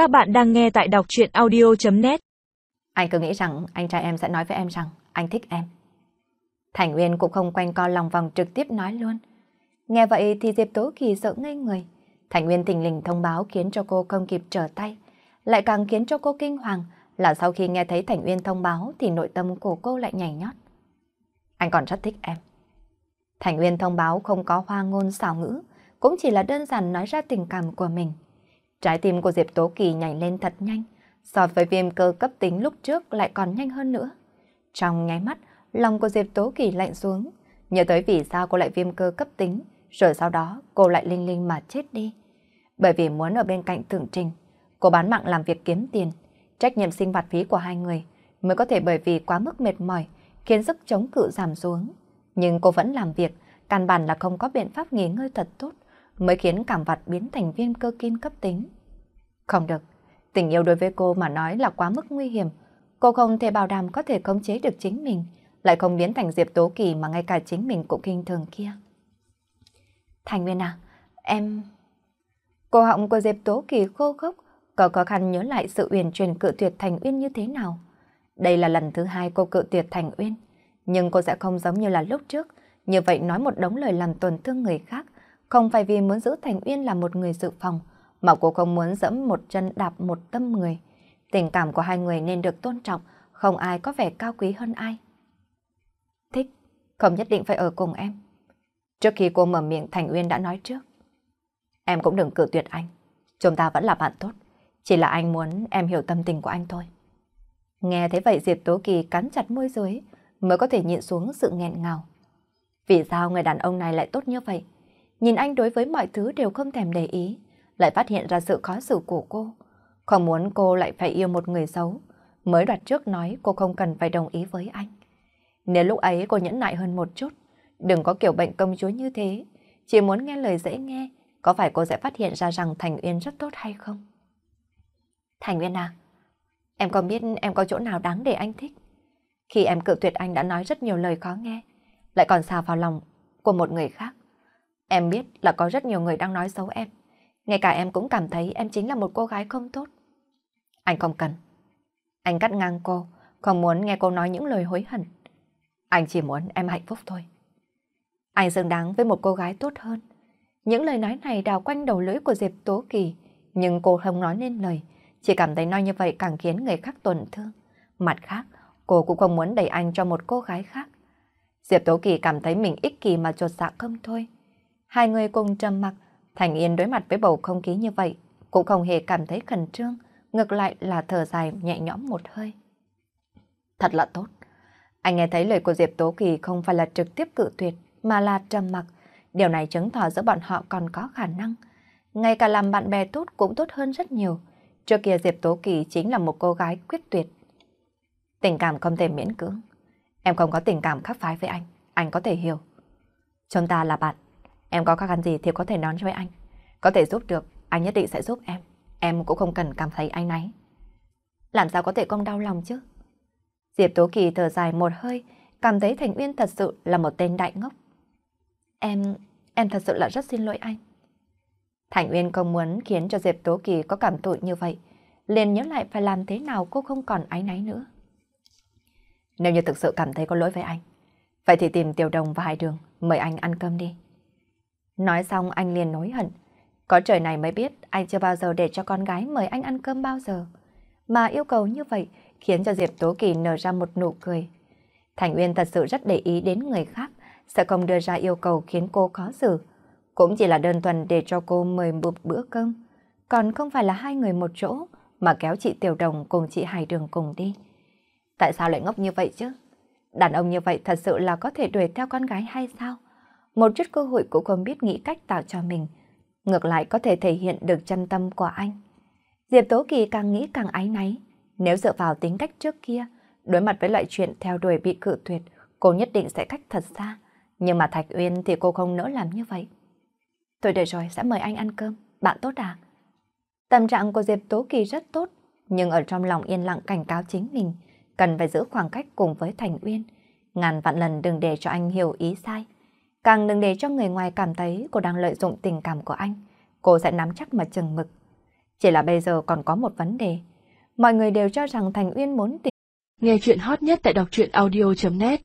Các bạn đang nghe tại đọc chuyện audio.net Anh cứ nghĩ rằng anh trai em sẽ nói với em rằng anh thích em. Thành Nguyên cũng không quanh co lòng vòng trực tiếp nói luôn. Nghe vậy thì Diệp Tố Kỳ sợ ngây người. Thành Nguyên tình lình thông báo khiến cho cô không kịp trở tay. Lại càng khiến cho cô kinh hoàng là sau khi nghe thấy Thành Nguyên thông báo thì nội tâm của cô lại nhảy nhót. Anh còn rất thích em. Thành Nguyên thông báo không có hoa ngôn xảo ngữ, cũng chỉ là đơn giản nói ra tình cảm của mình. Trái tim của Diệp Tố Kỳ nhảy lên thật nhanh, so với viêm cơ cấp tính lúc trước lại còn nhanh hơn nữa. Trong nháy mắt, lòng của Diệp Tố Kỳ lạnh xuống, nhớ tới vì sao cô lại viêm cơ cấp tính, rồi sau đó cô lại linh linh mà chết đi. Bởi vì muốn ở bên cạnh Thượng Trình, cô bán mạng làm việc kiếm tiền, trách nhiệm sinh hoạt phí của hai người mới có thể bởi vì quá mức mệt mỏi khiến sức chống cự giảm xuống. Nhưng cô vẫn làm việc, căn bản là không có biện pháp nghỉ ngơi thật tốt, mới khiến cảm vặt biến thành viên cơ kim cấp tính. Không được, tình yêu đối với cô mà nói là quá mức nguy hiểm. Cô không thể bảo đảm có thể khống chế được chính mình, lại không biến thành Diệp Tố Kỳ mà ngay cả chính mình cũng kinh thường kia. Thành Nguyên à, em... Cô họng của Diệp Tố Kỳ khô khốc, có khó khăn nhớ lại sự uyển chuyển cự tuyệt Thành Uyên như thế nào. Đây là lần thứ hai cô cự tuyệt Thành Uyên, nhưng cô sẽ không giống như là lúc trước, như vậy nói một đống lời làm tổn thương người khác, không phải vì muốn giữ Thành Uyên là một người dự phòng, mà cô không muốn dẫm một chân đạp một tâm người. Tình cảm của hai người nên được tôn trọng, không ai có vẻ cao quý hơn ai. Thích, không nhất định phải ở cùng em. Trước khi cô mở miệng Thành Uyên đã nói trước. Em cũng đừng cử tuyệt anh, chúng ta vẫn là bạn tốt, chỉ là anh muốn em hiểu tâm tình của anh thôi. Nghe thấy vậy Diệp Tố Kỳ cắn chặt môi dưới, mới có thể nhịn xuống sự nghẹn ngào. Vì sao người đàn ông này lại tốt như vậy? Nhìn anh đối với mọi thứ đều không thèm để ý, lại phát hiện ra sự khó xử của cô. Không muốn cô lại phải yêu một người xấu, mới đoạt trước nói cô không cần phải đồng ý với anh. Nếu lúc ấy cô nhẫn nại hơn một chút, đừng có kiểu bệnh công chúa như thế, chỉ muốn nghe lời dễ nghe, có phải cô sẽ phát hiện ra rằng Thành Uyên rất tốt hay không? Thành Uyên à, em có biết em có chỗ nào đáng để anh thích? Khi em cự tuyệt anh đã nói rất nhiều lời khó nghe, lại còn xào vào lòng của một người khác. Em biết là có rất nhiều người đang nói xấu em. Ngay cả em cũng cảm thấy em chính là một cô gái không tốt. Anh không cần. Anh cắt ngang cô, không muốn nghe cô nói những lời hối hận. Anh chỉ muốn em hạnh phúc thôi. Anh xứng đáng với một cô gái tốt hơn. Những lời nói này đào quanh đầu lưỡi của Diệp Tố Kỳ, nhưng cô không nói nên lời, chỉ cảm thấy nói như vậy càng khiến người khác tổn thương. Mặt khác, cô cũng không muốn đẩy anh cho một cô gái khác. Diệp Tố Kỳ cảm thấy mình ích kỳ mà trột dạ không thôi. Hai người cùng trầm mặc, Thành Yên đối mặt với bầu không khí như vậy, cũng không hề cảm thấy khẩn trương, ngược lại là thở dài nhẹ nhõm một hơi. Thật là tốt. Anh nghe thấy lời của Diệp Tố Kỳ không phải là trực tiếp cự tuyệt, mà là trầm mặc. Điều này chứng tỏ giữa bọn họ còn có khả năng. Ngay cả làm bạn bè tốt cũng tốt hơn rất nhiều. Trước kia Diệp Tố Kỳ chính là một cô gái quyết tuyệt. Tình cảm không thể miễn cưỡng. Em không có tình cảm khác phái với anh, anh có thể hiểu. Chúng ta là bạn, Em có khó khăn gì thì có thể nói với anh. Có thể giúp được, anh nhất định sẽ giúp em. Em cũng không cần cảm thấy anh náy. Làm sao có thể không đau lòng chứ? Diệp Tố Kỳ thở dài một hơi, cảm thấy Thành Uyên thật sự là một tên đại ngốc. Em, em thật sự là rất xin lỗi anh. Thành Uyên không muốn khiến cho Diệp Tố Kỳ có cảm tội như vậy, liền nhớ lại phải làm thế nào cô không còn ái náy nữa. Nếu như thực sự cảm thấy có lỗi với anh, vậy thì tìm Tiểu Đồng và Hải Đường, mời anh ăn cơm đi. Nói xong anh liền nối hận. Có trời này mới biết anh chưa bao giờ để cho con gái mời anh ăn cơm bao giờ. Mà yêu cầu như vậy khiến cho Diệp Tố Kỳ nở ra một nụ cười. Thành Uyên thật sự rất để ý đến người khác, sẽ không đưa ra yêu cầu khiến cô khó xử. Cũng chỉ là đơn thuần để cho cô mời một bữa cơm. Còn không phải là hai người một chỗ mà kéo chị Tiểu Đồng cùng chị Hải Đường cùng đi. Tại sao lại ngốc như vậy chứ? Đàn ông như vậy thật sự là có thể đuổi theo con gái hay sao? Một chút cơ hội cũng không biết nghĩ cách tạo cho mình. Ngược lại có thể thể hiện được chân tâm của anh. Diệp Tố Kỳ càng nghĩ càng áy náy. Nếu dựa vào tính cách trước kia, đối mặt với loại chuyện theo đuổi bị cự tuyệt, cô nhất định sẽ cách thật xa. Nhưng mà Thạch Uyên thì cô không nỡ làm như vậy. Tôi đợi rồi, sẽ mời anh ăn cơm. Bạn tốt à? Tâm trạng của Diệp Tố Kỳ rất tốt, nhưng ở trong lòng yên lặng cảnh cáo chính mình, cần phải giữ khoảng cách cùng với Thành Uyên. Ngàn vạn lần đừng để cho anh hiểu ý sai. Càng đừng để cho người ngoài cảm thấy cô đang lợi dụng tình cảm của anh, cô sẽ nắm chắc mà chừng mực. Chỉ là bây giờ còn có một vấn đề. Mọi người đều cho rằng Thành Uyên muốn tìm. Nghe chuyện hot nhất tại đọc truyện audio.net